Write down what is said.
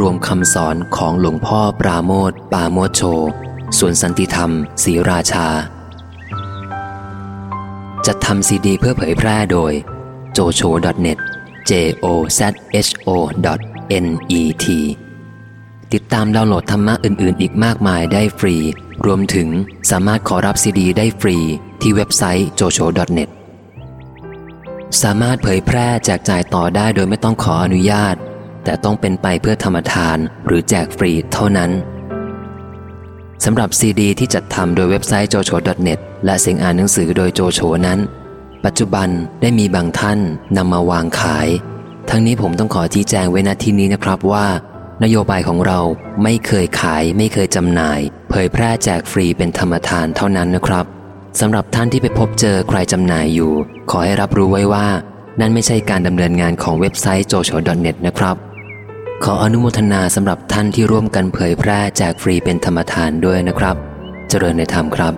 รวมคำสอนของหลวงพ่อปราโมทปาโมโชสวนสันติธรรมศรีราชา จัดทำซีดีเพื่อเผยแพร่โดย jocho.net j o z h o net ติดตามดาวน์โหลดธรรมะอื่น ๆ อีกมากมายได้ฟรี รวมถึงสามารถขอรับซีดีได้ฟรีที่เว็บไซต์ jocho.net สามารถเผยแพร่แจกจ่ายต่อได้โดยไม่ต้องขออนุญาต แต่ต้องเป็นไปเพื่อธรรมทานหรือแจกฟรีเท่านั้นสำหรับซีดีที่จัดทำโดยเว็บไซต์ jocho.net และเสียงอ่านหนังสือโดยโจโฉนั้น ปัจจุบันได้มีบางท่านนำมาวางขาย ทั้งนี้ผมต้องขอชี้แจงไว้ณที่นี้นะครับว่า นโยบายของเราไม่เคยขายไม่เคยจำหน่าย เผยแพร่แจกฟรีเป็นธรรมทานเท่านั้นนะครับสำหรับท่านที่ไปพบเจอใครจำหน่ายอยู่ ขอให้รับรู้ไว้ว่า นั่นไม่ใช่การดำเนินงานของเว็บไซต์ jocho.net นะครับ ขออนุโมทนาสำหรับท่านที่ร่วมกันเผยแพร่แจกฟรีเป็นธรรมทานด้วยนะครับ เจริญในธรรมครับ